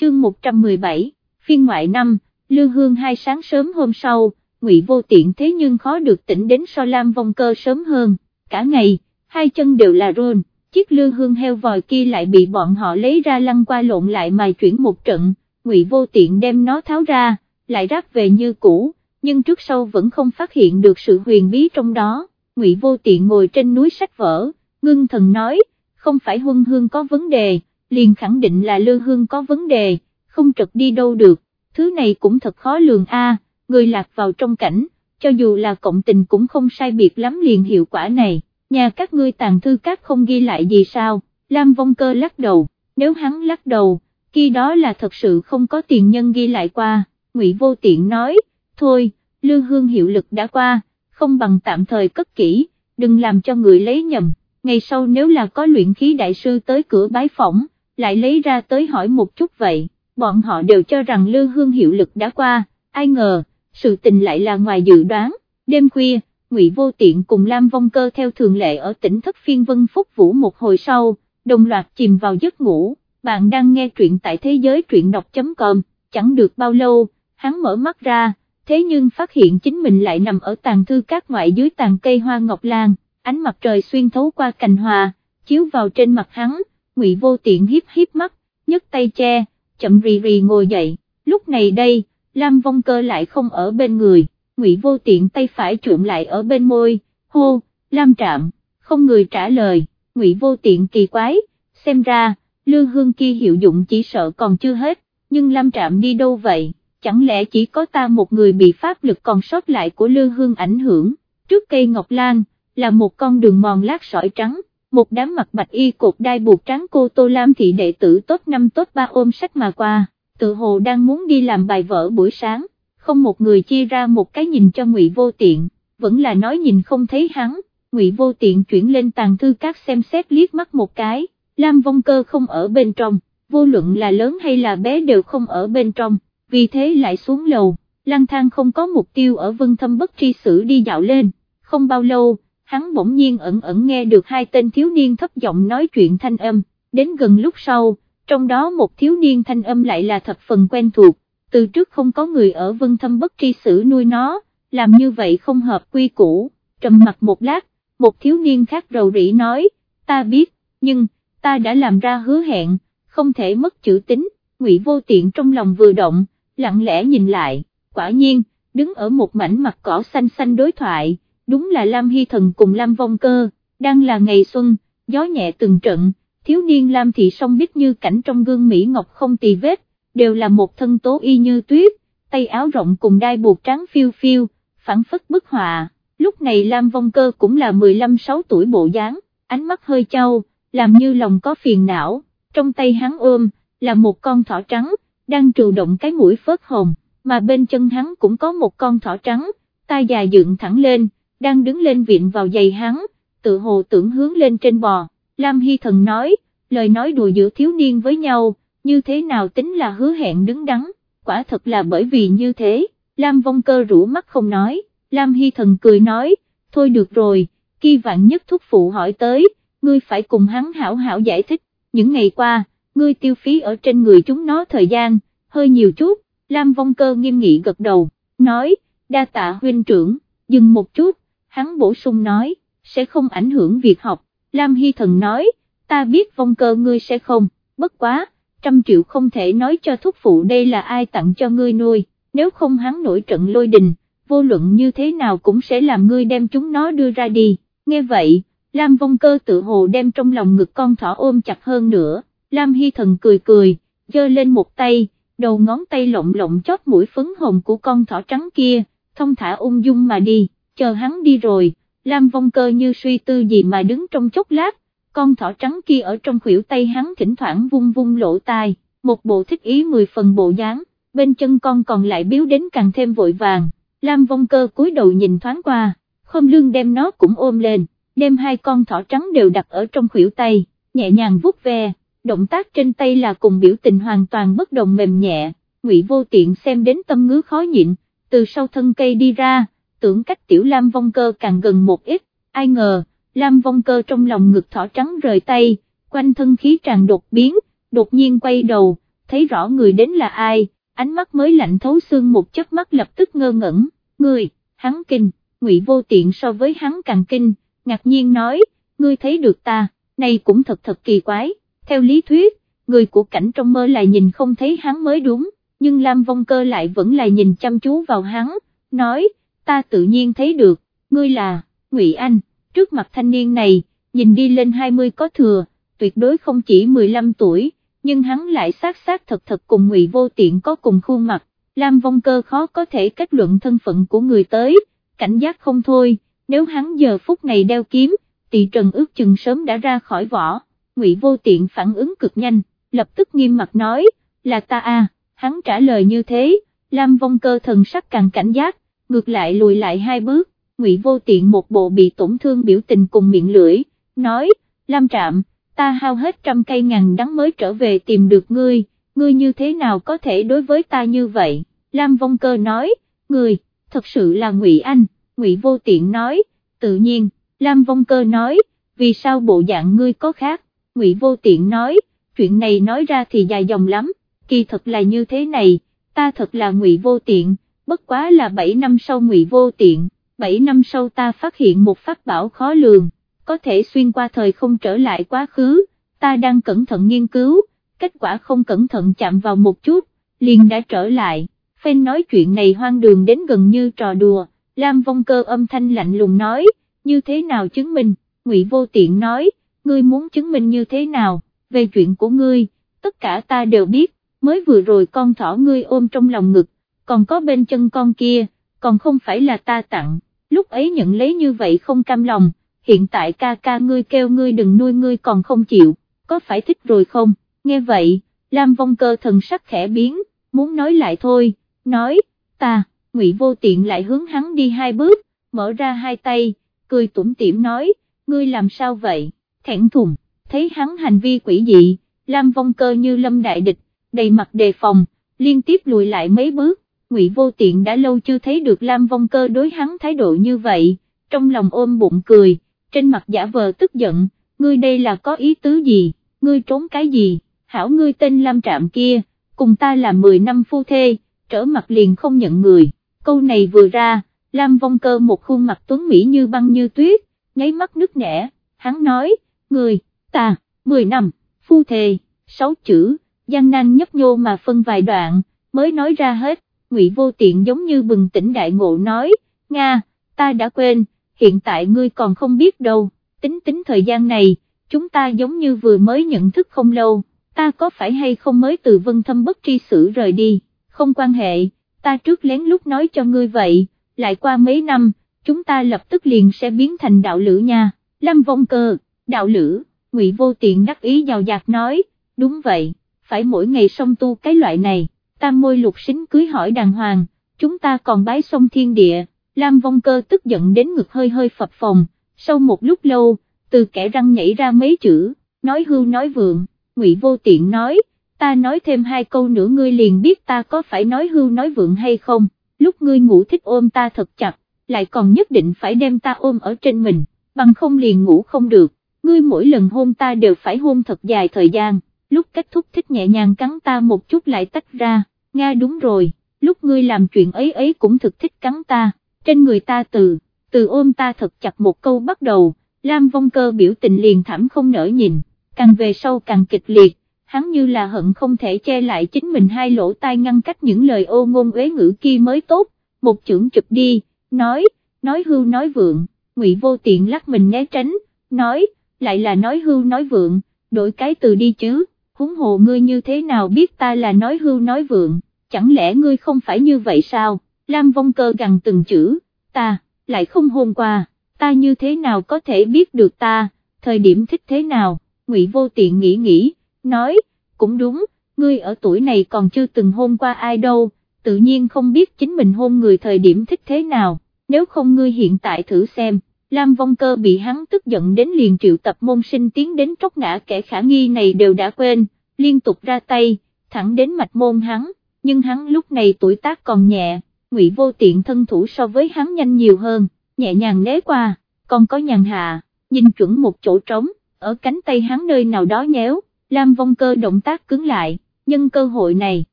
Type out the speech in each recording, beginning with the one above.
chương 117, phiên ngoại năm, Lư Hương hai sáng sớm hôm sau, Ngụy Vô Tiện thế nhưng khó được tỉnh đến so Lam Vong Cơ sớm hơn, cả ngày, hai chân đều là rôn, chiếc Lư Hương heo vòi kia lại bị bọn họ lấy ra lăn qua lộn lại mà chuyển một trận, Ngụy Vô Tiện đem nó tháo ra, lại ráp về như cũ, nhưng trước sau vẫn không phát hiện được sự huyền bí trong đó, Ngụy Vô Tiện ngồi trên núi sách vở, ngưng thần nói, không phải huân hương có vấn đề, liền khẳng định là Lư Hương có vấn đề, không trật đi đâu được, thứ này cũng thật khó lường a. người lạc vào trong cảnh, cho dù là cộng tình cũng không sai biệt lắm liền hiệu quả này, nhà các ngươi tàn thư các không ghi lại gì sao, Lam Vong Cơ lắc đầu, nếu hắn lắc đầu, khi đó là thật sự không có tiền nhân ghi lại qua, Ngụy Vô Tiện nói, thôi, Lư Hương hiệu lực đã qua, không bằng tạm thời cất kỹ, đừng làm cho người lấy nhầm, ngày sau nếu là có luyện khí đại sư tới cửa bái phỏng, lại lấy ra tới hỏi một chút vậy, bọn họ đều cho rằng Lư Hương hiệu lực đã qua, ai ngờ, sự tình lại là ngoài dự đoán, đêm khuya, Ngụy Vô Tiện cùng Lam Vong Cơ theo thường lệ ở tỉnh Thất Phiên Vân Phúc Vũ một hồi sau, đồng loạt chìm vào giấc ngủ, bạn đang nghe truyện tại thế giới truyện đọc.com, chẳng được bao lâu, hắn mở mắt ra, thế nhưng phát hiện chính mình lại nằm ở tàn thư các ngoại dưới tàn cây hoa ngọc lan, ánh mặt trời xuyên thấu qua cành hòa, chiếu vào trên mặt hắn, Ngụy Vô Tiện hiếp hiếp mắt, nhấc tay che, chậm rì rì ngồi dậy, lúc này đây, Lam Vong Cơ lại không ở bên người, Ngụy Vô Tiện tay phải trụm lại ở bên môi, hô, Lam Trạm, không người trả lời, Ngụy Vô Tiện kỳ quái, xem ra, Lư Hương kia hiệu dụng chỉ sợ còn chưa hết, nhưng Lam Trạm đi đâu vậy, chẳng lẽ chỉ có ta một người bị pháp lực còn sót lại của Lư Hương ảnh hưởng, trước cây Ngọc Lan, là một con đường mòn lát sỏi trắng, một đám mặt bạch y cột đai buộc trắng cô Tô Lam thị đệ tử tốt năm tốt ba ôm sách mà qua, tự hồ đang muốn đi làm bài vở buổi sáng, không một người chia ra một cái nhìn cho Ngụy Vô Tiện, vẫn là nói nhìn không thấy hắn, Ngụy Vô Tiện chuyển lên tàn thư các xem xét liếc mắt một cái, Lam Vong Cơ không ở bên trong, vô luận là lớn hay là bé đều không ở bên trong, vì thế lại xuống lầu, lang thang không có mục tiêu ở vân thâm bất tri sử đi dạo lên, không bao lâu hắn bỗng nhiên ẩn ẩn nghe được hai tên thiếu niên thấp giọng nói chuyện thanh âm, đến gần lúc sau, trong đó một thiếu niên thanh âm lại là thập phần quen thuộc, từ trước không có người ở vân thâm bất tri xử nuôi nó, làm như vậy không hợp quy củ, trầm mặt một lát, một thiếu niên khác rầu rĩ nói, ta biết, nhưng, ta đã làm ra hứa hẹn, không thể mất chữ tính, ngụy vô tiện trong lòng vừa động, lặng lẽ nhìn lại, quả nhiên, đứng ở một mảnh mặt cỏ xanh xanh đối thoại đúng là Lam Hy Thần cùng Lam Vong Cơ, đang là ngày xuân, gió nhẹ từng trận, thiếu niên Lam Thị song biết như cảnh trong gương Mỹ Ngọc không tì vết, đều là một thân tố y như tuyết, tay áo rộng cùng đai buộc trắng phiêu phiêu, phản phất bức họa, lúc này Lam Vong Cơ cũng là 15-6 tuổi bộ dáng, ánh mắt hơi trâu, làm như lòng có phiền não, trong tay hắn ôm, là một con thỏ trắng, đang trù động cái mũi phớt hồng, mà bên chân hắn cũng có một con thỏ trắng, tai dài dựng thẳng lên, đang đứng lên viện vào giày hắn, tự hồ tưởng hướng lên trên bò, Lam Hy Thần nói, lời nói đùa giữa thiếu niên với nhau, như thế nào tính là hứa hẹn đứng đắn, quả thật là bởi vì như thế, Lam Vong Cơ rủ mắt không nói, Lam Hy Thần cười nói, thôi được rồi, khi vạn nhất thúc phụ hỏi tới, ngươi phải cùng hắn hảo hảo giải thích, những ngày qua, ngươi tiêu phí ở trên người chúng nó thời gian, hơi nhiều chút, Lam Vong Cơ nghiêm nghị gật đầu, nói, đa tạ huynh trưởng, dừng một chút, hắn bổ sung nói, sẽ không ảnh hưởng việc học, Lam Hy Thần nói, ta biết vong cơ ngươi sẽ không, bất quá, trăm triệu không thể nói cho thúc phụ đây là ai tặng cho ngươi nuôi, nếu không hắn nổi trận lôi đình, vô luận như thế nào cũng sẽ làm ngươi đem chúng nó đưa ra đi, nghe vậy, Lam vong cơ tự hồ đem trong lòng ngực con thỏ ôm chặt hơn nữa, Lam Hy Thần cười cười, giơ lên một tay, đầu ngón tay lộng lộng chót mũi phấn hồng của con thỏ trắng kia, thông thả ung dung mà đi chờ hắn đi rồi, Lam Vong Cơ như suy tư gì mà đứng trong chốc lát, con thỏ trắng kia ở trong khuỷu tay hắn thỉnh thoảng vung vung lỗ tai, một bộ thích ý mười phần bộ dáng, bên chân con còn lại biếu đến càng thêm vội vàng, Lam Vong Cơ cúi đầu nhìn thoáng qua, không lương đem nó cũng ôm lên, đem hai con thỏ trắng đều đặt ở trong khuỷu tay, nhẹ nhàng vuốt ve, động tác trên tay là cùng biểu tình hoàn toàn bất đồng mềm nhẹ, Ngụy Vô Tiện xem đến tâm ngứa khó nhịn, từ sau thân cây đi ra, tưởng cách tiểu Lam Vong Cơ càng gần một ít, ai ngờ, Lam Vong Cơ trong lòng ngực thỏ trắng rời tay, quanh thân khí tràn đột biến, đột nhiên quay đầu, thấy rõ người đến là ai, ánh mắt mới lạnh thấu xương một chớp mắt lập tức ngơ ngẩn, người, hắn kinh, ngụy vô tiện so với hắn càng kinh, ngạc nhiên nói, ngươi thấy được ta, này cũng thật thật kỳ quái, theo lý thuyết, người của cảnh trong mơ lại nhìn không thấy hắn mới đúng, nhưng Lam Vong Cơ lại vẫn là nhìn chăm chú vào hắn, nói, ta tự nhiên thấy được, ngươi là, Ngụy Anh, trước mặt thanh niên này, nhìn đi lên 20 có thừa, tuyệt đối không chỉ 15 tuổi, nhưng hắn lại sát sát thật thật cùng Ngụy Vô Tiện có cùng khuôn mặt, Lam Vong Cơ khó có thể kết luận thân phận của người tới, cảnh giác không thôi, nếu hắn giờ phút này đeo kiếm, tỷ trần ước chừng sớm đã ra khỏi vỏ, Ngụy Vô Tiện phản ứng cực nhanh, lập tức nghiêm mặt nói, là ta à, hắn trả lời như thế, Lam Vong Cơ thần sắc càng cảnh giác, ngược lại lùi lại hai bước, Ngụy Vô Tiện một bộ bị tổn thương biểu tình cùng miệng lưỡi, nói, Lam Trạm, ta hao hết trăm cây ngàn đắng mới trở về tìm được ngươi, ngươi như thế nào có thể đối với ta như vậy, Lam Vong Cơ nói, ngươi, thật sự là Ngụy Anh, Ngụy Vô Tiện nói, tự nhiên, Lam Vong Cơ nói, vì sao bộ dạng ngươi có khác, Ngụy Vô Tiện nói, chuyện này nói ra thì dài dòng lắm, kỳ thật là như thế này, ta thật là Ngụy Vô Tiện, bất quá là 7 năm sau Ngụy Vô Tiện, 7 năm sau ta phát hiện một pháp bảo khó lường, có thể xuyên qua thời không trở lại quá khứ, ta đang cẩn thận nghiên cứu, kết quả không cẩn thận chạm vào một chút, liền đã trở lại, phen nói chuyện này hoang đường đến gần như trò đùa, Lam Vong Cơ âm thanh lạnh lùng nói, như thế nào chứng minh, Ngụy Vô Tiện nói, ngươi muốn chứng minh như thế nào, về chuyện của ngươi, tất cả ta đều biết, mới vừa rồi con thỏ ngươi ôm trong lòng ngực, còn có bên chân con kia, còn không phải là ta tặng, lúc ấy nhận lấy như vậy không cam lòng, hiện tại ca ca ngươi kêu ngươi đừng nuôi ngươi còn không chịu, có phải thích rồi không, nghe vậy, Lam Vong Cơ thần sắc khẽ biến, muốn nói lại thôi, nói, ta, Ngụy Vô Tiện lại hướng hắn đi hai bước, mở ra hai tay, cười tủm tỉm nói, ngươi làm sao vậy, thẹn thùng, thấy hắn hành vi quỷ dị, Lam Vong Cơ như lâm đại địch, đầy mặt đề phòng, liên tiếp lùi lại mấy bước, Ngụy Vô Tiện đã lâu chưa thấy được Lam Vong Cơ đối hắn thái độ như vậy, trong lòng ôm bụng cười, trên mặt giả vờ tức giận, ngươi đây là có ý tứ gì, ngươi trốn cái gì, hảo ngươi tên Lam Trạm kia, cùng ta là 10 năm phu thê, trở mặt liền không nhận người, câu này vừa ra, Lam Vong Cơ một khuôn mặt tuấn Mỹ như băng như tuyết, nháy mắt nứt nẻ, hắn nói, người, ta, 10 năm, phu thề, sáu chữ, gian nan nhấp nhô mà phân vài đoạn, mới nói ra hết, Ngụy Vô Tiện giống như bừng tỉnh đại ngộ nói, Nga, ta đã quên, hiện tại ngươi còn không biết đâu, tính tính thời gian này, chúng ta giống như vừa mới nhận thức không lâu, ta có phải hay không mới từ vân thâm bất tri xử rời đi, không quan hệ, ta trước lén lúc nói cho ngươi vậy, lại qua mấy năm, chúng ta lập tức liền sẽ biến thành đạo lữ nha, Lâm Vong Cơ, đạo lữ, Ngụy Vô Tiện đắc ý giàu dạt nói, đúng vậy, phải mỗi ngày song tu cái loại này, tam môi lục xính cưới hỏi đàng hoàng, chúng ta còn bái sông thiên địa, Lam Vong Cơ tức giận đến ngực hơi hơi phập phòng, sau một lúc lâu, từ kẻ răng nhảy ra mấy chữ, nói hưu nói vượng, Ngụy Vô Tiện nói, ta nói thêm hai câu nữa ngươi liền biết ta có phải nói hưu nói vượng hay không, lúc ngươi ngủ thích ôm ta thật chặt, lại còn nhất định phải đem ta ôm ở trên mình, bằng không liền ngủ không được, ngươi mỗi lần hôn ta đều phải hôn thật dài thời gian, lúc kết thúc thích nhẹ nhàng cắn ta một chút lại tách ra, Nga đúng rồi, lúc ngươi làm chuyện ấy ấy cũng thực thích cắn ta, trên người ta từ, từ ôm ta thật chặt một câu bắt đầu, Lam Vong Cơ biểu tình liền thảm không nở nhìn, càng về sau càng kịch liệt, hắn như là hận không thể che lại chính mình hai lỗ tai ngăn cách những lời ô ngôn uế ngữ kia mới tốt, một chưởng chụp đi, nói, nói hưu nói vượng, ngụy vô tiện lắc mình né tránh, nói, lại là nói hưu nói vượng, đổi cái từ đi chứ, huống hồ ngươi như thế nào biết ta là nói hưu nói vượng, chẳng lẽ ngươi không phải như vậy sao, Lam Vong Cơ gằn từng chữ, ta, lại không hôn qua, ta như thế nào có thể biết được ta, thời điểm thích thế nào, ngụy vô tiện nghĩ nghĩ, nói, cũng đúng, ngươi ở tuổi này còn chưa từng hôn qua ai đâu, tự nhiên không biết chính mình hôn người thời điểm thích thế nào, nếu không ngươi hiện tại thử xem. Lam Vong Cơ bị hắn tức giận đến liền triệu tập môn sinh tiến đến tróc ngã kẻ khả nghi này đều đã quên, liên tục ra tay, thẳng đến mạch môn hắn, nhưng hắn lúc này tuổi tác còn nhẹ, ngụy vô tiện thân thủ so với hắn nhanh nhiều hơn, nhẹ nhàng né qua, còn có nhàn hạ, nhìn chuẩn một chỗ trống, ở cánh tay hắn nơi nào đó nhéo, Lam Vong Cơ động tác cứng lại, nhân cơ hội này,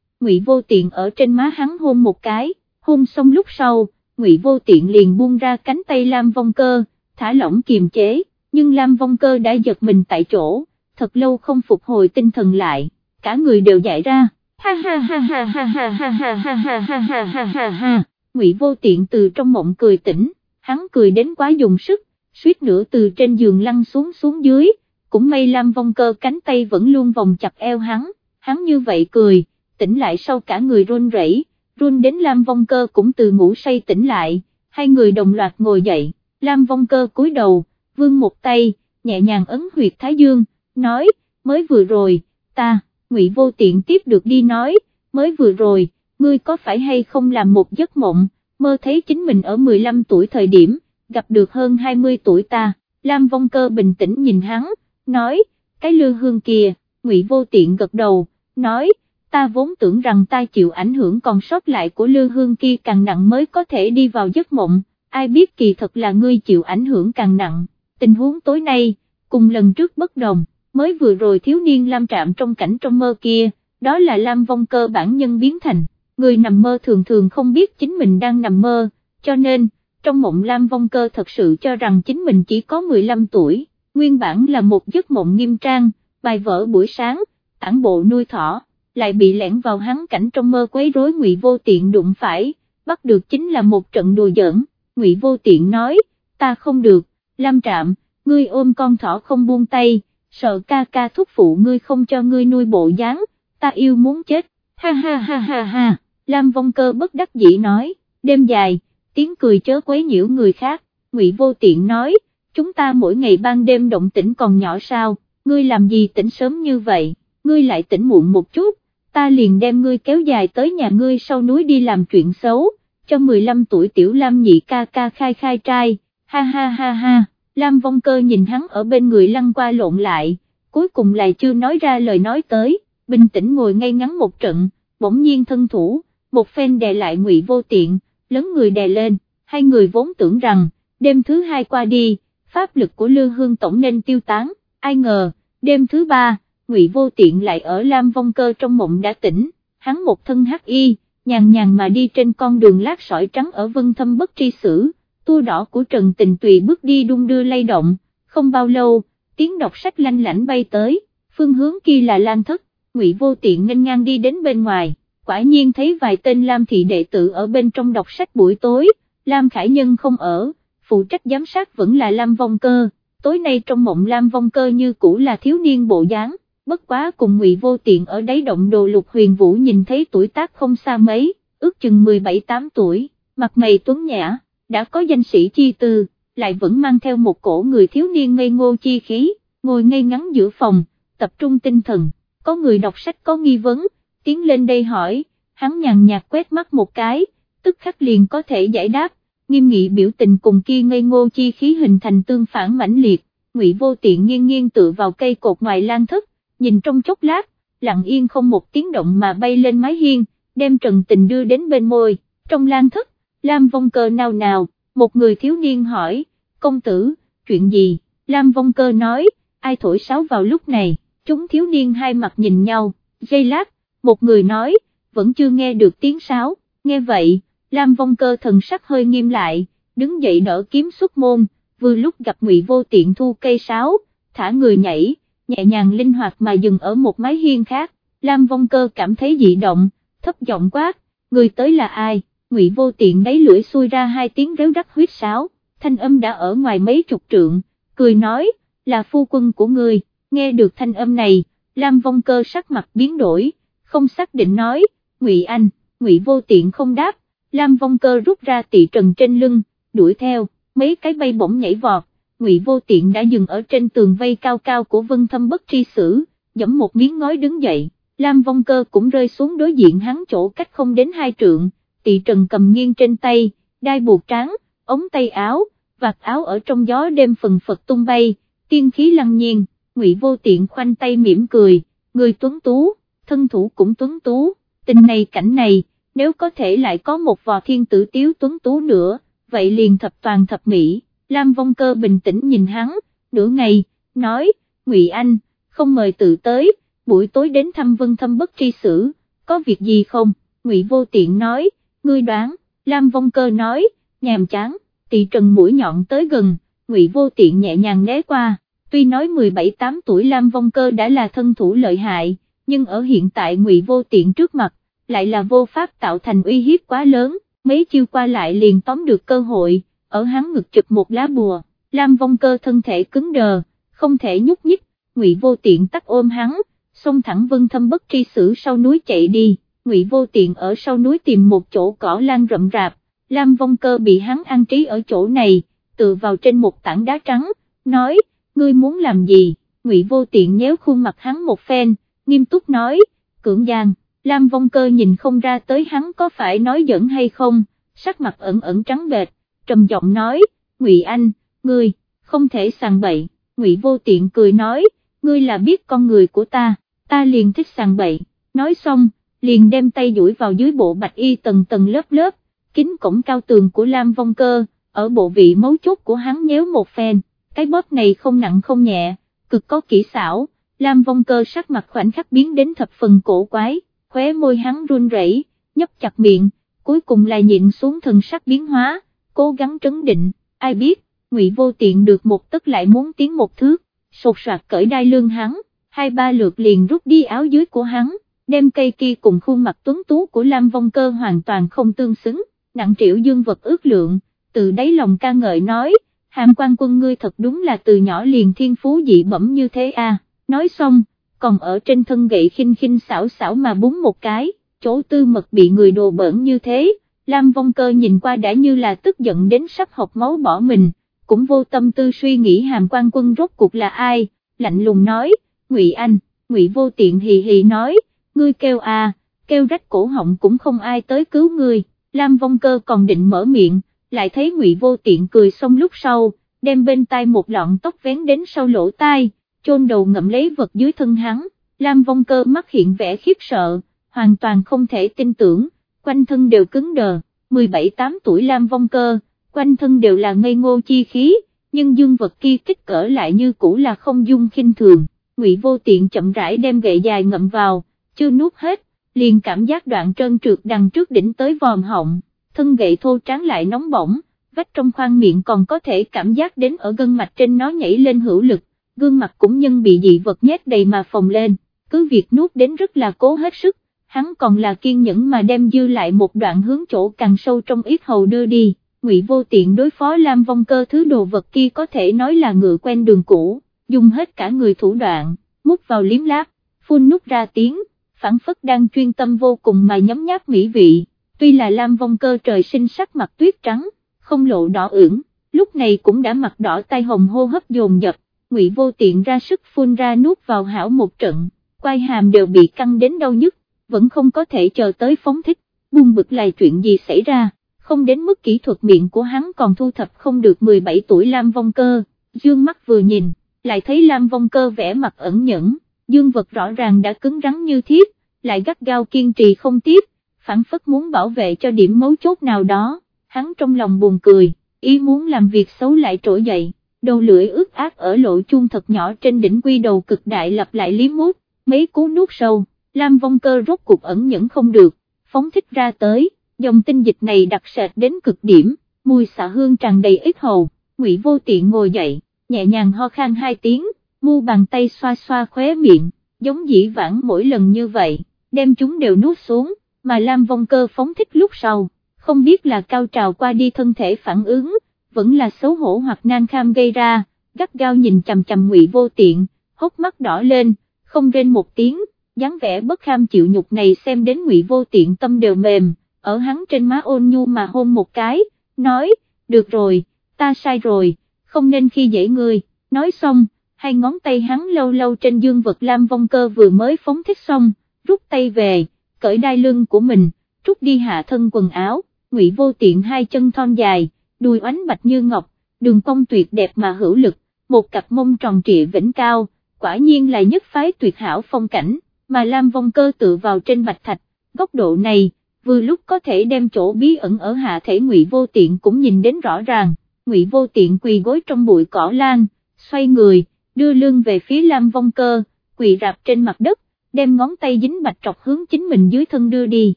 Ngụy Vô Tiện ở trên má hắn hôn một cái, hôn xong lúc sau, Ngụy Vô Tiện liền buông ra cánh tay Lam Vong Cơ, thả lỏng kiềm chế, nhưng Lam Vong Cơ đã giật mình tại chỗ, thật lâu không phục hồi tinh thần lại, cả người đều dại ra, ha ha ha ha ha ha ha ha ha ha ha ha ha ha ha, Ngụy Vô Tiện từ trong mộng cười tỉnh, hắn cười đến quá dùng sức, suýt nữa từ trên giường lăn xuống xuống dưới, cũng may Lam Vong Cơ cánh tay vẫn luôn vòng chặt eo hắn, hắn như vậy cười, tỉnh lại sau cả người run rẩy, run đến Lam Vong Cơ cũng từ ngủ say tỉnh lại, hai người đồng loạt ngồi dậy, Lam Vong Cơ cúi đầu, vương một tay, nhẹ nhàng ấn huyệt Thái Dương, nói, mới vừa rồi, ta, Ngụy Vô Tiện tiếp được đi nói, mới vừa rồi, ngươi có phải hay không làm một giấc mộng, mơ thấy chính mình ở 15 tuổi thời điểm, gặp được hơn 20 tuổi ta, Lam Vong Cơ bình tĩnh nhìn hắn, nói, cái lư hương kia, Ngụy Vô Tiện gật đầu, nói, ta vốn tưởng rằng ta chịu ảnh hưởng còn sót lại của lư hương kia càng nặng mới có thể đi vào giấc mộng, ai biết kỳ thật là ngươi chịu ảnh hưởng càng nặng, tình huống tối nay, cùng lần trước bất đồng, mới vừa rồi thiếu niên Lam Trạm trong cảnh trong mơ kia, đó là Lam Vong Cơ bản nhân biến thành, người nằm mơ thường thường không biết chính mình đang nằm mơ, cho nên, trong mộng Lam Vong Cơ thật sự cho rằng chính mình chỉ có 15 tuổi, nguyên bản là một giấc mộng nghiêm trang, bài vở buổi sáng, tản bộ nuôi thỏ, lại bị lẻn vào hắn cảnh trong mơ quấy rối ngụy vô tiện đụng phải, bắt được chính là một trận đùa giỡn, ngụy vô tiện nói, ta không được, Lam Trạm, ngươi ôm con thỏ không buông tay, sợ ca ca thúc phụ ngươi không cho ngươi nuôi bộ dáng, ta yêu muốn chết, ha ha ha ha ha, Lam Vong Cơ bất đắc dĩ nói, đêm dài, tiếng cười chớ quấy nhiễu người khác, Ngụy Vô Tiện nói, chúng ta mỗi ngày ban đêm động tĩnh còn nhỏ sao, ngươi làm gì tỉnh sớm như vậy, ngươi lại tỉnh muộn một chút, ta liền đem ngươi kéo dài tới nhà ngươi sau núi đi làm chuyện xấu, cho 15 tuổi tiểu Lam nhị ca ca khai khai trai, ha ha ha ha, Lam Vong Cơ nhìn hắn ở bên người lăn qua lộn lại, cuối cùng lại chưa nói ra lời nói tới, bình tĩnh ngồi ngay ngắn một trận, bỗng nhiên thân thủ, một phen đè lại ngụy vô tiện, lớn người đè lên, hai người vốn tưởng rằng, đêm thứ hai qua đi, pháp lực của Lư Hương Tổng nên tiêu tán, ai ngờ, đêm thứ ba, Ngụy Vô Tiện lại ở Lam Vong Cơ trong mộng đã tỉnh, hắn một thân hắc y, nhàn nhàn mà đi trên con đường lát sỏi trắng ở vân thâm bất tri sử, tua đỏ của Trần Tình Tùy bước đi đung đưa lay động, không bao lâu, tiếng đọc sách lanh lảnh bay tới, phương hướng kia là Lan Thất, Ngụy Vô Tiện nghênh ngang đi đến bên ngoài, quả nhiên thấy vài tên Lam thị đệ tử ở bên trong đọc sách buổi tối, Lam Khải Nhân không ở, phụ trách giám sát vẫn là Lam Vong Cơ, tối nay trong mộng Lam Vong Cơ như cũ là thiếu niên bộ dáng, bất quá cùng ngụy vô tiện ở đáy động đồ lục huyền vũ nhìn thấy tuổi tác không xa mấy, ước chừng 17-8 tuổi, mặt mày tuấn nhã, đã có danh sĩ chi tư, lại vẫn mang theo một cổ người thiếu niên ngây ngô chi khí, ngồi ngay ngắn giữa phòng, tập trung tinh thần, có người đọc sách có nghi vấn, tiến lên đây hỏi, hắn nhàn nhạt quét mắt một cái, tức khắc liền có thể giải đáp, nghiêm nghị biểu tình cùng kia ngây ngô chi khí hình thành tương phản mãnh liệt, ngụy vô tiện nghiêng nghiêng tựa vào cây cột ngoài lan thất, nhìn trong chốc lát, lặng yên không một tiếng động mà bay lên mái hiên, đem trần tình đưa đến bên môi, trong lan thất, Lam Vong Cơ nào nào, một người thiếu niên hỏi, công tử, chuyện gì, Lam Vong Cơ nói, ai thổi sáo vào lúc này, chúng thiếu niên hai mặt nhìn nhau, giây lát, một người nói, vẫn chưa nghe được tiếng sáo, nghe vậy, Lam Vong Cơ thần sắc hơi nghiêm lại, đứng dậy đỡ kiếm xuất môn, vừa lúc gặp Ngụy Vô Tiện thu cây sáo, thả người nhảy, nhẹ nhàng linh hoạt mà dừng ở một mái hiên khác, Lam Vong Cơ cảm thấy dị động, thấp giọng quát, người tới là ai, Ngụy Vô Tiện đáy lưỡi xui ra hai tiếng réo rắt huyết sáo, thanh âm đã ở ngoài mấy chục trượng, cười nói, là phu quân của người. nghe được thanh âm này, Lam Vong Cơ sắc mặt biến đổi, không xác định nói, Ngụy Anh, Ngụy Vô Tiện không đáp, Lam Vong Cơ rút ra tị trần trên lưng, đuổi theo, mấy cái bay bổng nhảy vọt, Ngụy Vô Tiện đã dừng ở trên tường vây cao cao của Vân Thâm Bất Tri Sử, giẫm một miếng ngói đứng dậy, Lam Vong Cơ cũng rơi xuống đối diện hắn chỗ cách không đến hai trượng, tị trần cầm nghiêng trên tay, đai buộc trắng, ống tay áo, vạt áo ở trong gió đêm phần phật tung bay, tiên khí lăng nhiên, Ngụy Vô Tiện khoanh tay mỉm cười, người tuấn tú, thân thủ cũng tuấn tú, tình này cảnh này, nếu có thể lại có một vò thiên tử tiếu tuấn tú nữa, vậy liền thập toàn thập mỹ, Lam Vong Cơ bình tĩnh nhìn hắn, nửa ngày, nói, Ngụy Anh, không mời tự tới, buổi tối đến thăm vân thâm bất tri xử, có việc gì không, ngụy vô tiện nói, ngươi đoán, Lam Vong Cơ nói, nhàm chán, tỷ trần mũi nhọn tới gần, ngụy vô tiện nhẹ nhàng né qua, tuy nói 17-8 tuổi Lam Vong Cơ đã là thân thủ lợi hại, nhưng ở hiện tại ngụy vô tiện trước mặt, lại là vô pháp tạo thành uy hiếp quá lớn, mấy chiêu qua lại liền tóm được cơ hội, ở hắn ngực chụp một lá bùa, Lam Vong Cơ thân thể cứng đờ, không thể nhúc nhích, ngụy vô tiện tắt ôm hắn, xông thẳng vân thâm bất tri xử sau núi chạy đi, ngụy vô tiện ở sau núi tìm một chỗ cỏ lan rậm rạp, Lam Vong Cơ bị hắn an trí ở chỗ này, tựa vào trên một tảng đá trắng, nói, ngươi muốn làm gì, ngụy vô tiện nhéo khuôn mặt hắn một phen, nghiêm túc nói, cưỡng gian, Lam Vong Cơ nhìn không ra tới hắn có phải nói giỡn hay không, sắc mặt ẩn ẩn trắng bệch, trầm giọng nói, ngụy Anh, ngươi, không thể sàng bậy, ngụy vô tiện cười nói, ngươi là biết con người của ta, ta liền thích sàng bậy, nói xong, liền đem tay duỗi vào dưới bộ bạch y tầng tầng lớp lớp, kính cổng cao tường của Lam Vong Cơ, ở bộ vị mấu chốt của hắn nhéo một phen, cái bóp này không nặng không nhẹ, cực có kỹ xảo, Lam Vong Cơ sắc mặt khoảnh khắc biến đến thập phần cổ quái, khóe môi hắn run rẩy, nhấp chặt miệng, cuối cùng là nhịn xuống thần sắc biến hóa, cố gắng trấn định, ai biết, ngụy vô tiện được một tức lại muốn tiến một thước, sột soạt cởi đai lương hắn, hai ba lượt liền rút đi áo dưới của hắn, đem cây kia cùng khuôn mặt tuấn tú của Lam Vong Cơ hoàn toàn không tương xứng, nặng triệu dương vật ước lượng, từ đáy lòng ca ngợi nói, hàm quan quân ngươi thật đúng là từ nhỏ liền thiên phú dị bẩm như thế à, nói xong, còn ở trên thân gậy khinh khinh xảo xảo mà búng một cái, chỗ tư mật bị người đồ bẩn như thế, Lam Vong Cơ nhìn qua đã như là tức giận đến sắp học máu bỏ mình, cũng vô tâm tư suy nghĩ hàm quan quân rốt cuộc là ai, lạnh lùng nói, Ngụy Anh, Ngụy vô tiện hì hì nói, ngươi kêu à, kêu rách cổ họng cũng không ai tới cứu ngươi, Lam Vong Cơ còn định mở miệng, lại thấy Ngụy vô tiện cười xong lúc sau, đem bên tai một lọn tóc vén đến sau lỗ tai, chôn đầu ngậm lấy vật dưới thân hắn, Lam Vong Cơ mắt hiện vẻ khiếp sợ, hoàn toàn không thể tin tưởng, quanh thân đều cứng đờ, 17-8 tuổi Lam Vong Cơ, quanh thân đều là ngây ngô chi khí, nhưng dương vật kia kích cỡ lại như cũ là không dung khinh thường, Ngụy Vô Tiện chậm rãi đem gậy dài ngậm vào, chưa nuốt hết, liền cảm giác đoạn trơn trượt đằng trước đỉnh tới vòm họng, thân gậy thô tráng lại nóng bỏng, vách trong khoang miệng còn có thể cảm giác đến ở gân mạch trên nó nhảy lên hữu lực, gương mặt cũng nhân bị dị vật nhét đầy mà phồng lên, cứ việc nuốt đến rất là cố hết sức, hắn còn là kiên nhẫn mà đem dư lại một đoạn hướng chỗ càng sâu trong ít hầu đưa đi, ngụy vô tiện đối phó Lam Vong Cơ thứ đồ vật kia có thể nói là ngựa quen đường cũ, dùng hết cả người thủ đoạn, mút vào liếm láp, phun nút ra tiếng, phản phất đang chuyên tâm vô cùng mà nhấm nháp mỹ vị, tuy là Lam Vong Cơ trời sinh sắc mặt tuyết trắng, không lộ đỏ ửng, lúc này cũng đã mặt đỏ tay hồng hô hấp dồn dập, ngụy vô tiện ra sức phun ra nuốt vào hảo một trận, quai hàm đều bị căng đến đau nhức, vẫn không có thể chờ tới phóng thích, buông bực lại chuyện gì xảy ra, không đến mức kỹ thuật miệng của hắn còn thu thập không được 17 tuổi Lam Vong Cơ, dương mắt vừa nhìn, lại thấy Lam Vong Cơ vẻ mặt ẩn nhẫn, dương vật rõ ràng đã cứng rắn như thiết, lại gắt gao kiên trì không tiếp, phản phất muốn bảo vệ cho điểm mấu chốt nào đó, hắn trong lòng buồn cười, ý muốn làm việc xấu lại trỗi dậy, đầu lưỡi ướt át ở lộ chuông thật nhỏ trên đỉnh quy đầu cực đại lặp lại liếm mút, mấy cú nuốt sâu, Lam Vong Cơ rốt cuộc ẩn nhẫn không được, phóng thích ra tới, dòng tinh dịch này đặc sệt đến cực điểm, mùi xạ hương tràn đầy ít hầu, Ngụy Vô Tiện ngồi dậy, nhẹ nhàng ho khan hai tiếng, mu bàn tay xoa xoa khóe miệng, giống dĩ vãng mỗi lần như vậy, đem chúng đều nuốt xuống, mà Lam Vong Cơ phóng thích lúc sau, không biết là cao trào qua đi thân thể phản ứng, vẫn là xấu hổ hoặc nan kham gây ra, gắt gao nhìn chằm chằm ngụy vô tiện, hốc mắt đỏ lên, không rên một tiếng, dáng vẻ bất kham chịu nhục này xem đến ngụy vô tiện tâm đều mềm, ở hắn trên má ôn nhu mà hôn một cái, nói, được rồi, ta sai rồi, không nên khi dễ người, nói xong, hai ngón tay hắn lâu lâu trên dương vật lam vong cơ vừa mới phóng thích xong, rút tay về, cởi đai lưng của mình, rút đi hạ thân quần áo, ngụy vô tiện hai chân thon dài, đùi oánh bạch như ngọc, đường cong tuyệt đẹp mà hữu lực, một cặp mông tròn trịa vĩnh cao, quả nhiên là nhất phái tuyệt hảo phong cảnh, mà Lam Vong Cơ tự vào trên bạch thạch, góc độ này, vừa lúc có thể đem chỗ bí ẩn ở hạ thể ngụy vô tiện cũng nhìn đến rõ ràng, ngụy vô tiện quỳ gối trong bụi cỏ lan, xoay người, đưa lưng về phía Lam Vong Cơ, quỳ rạp trên mặt đất, đem ngón tay dính bạch trọc hướng chính mình dưới thân đưa đi,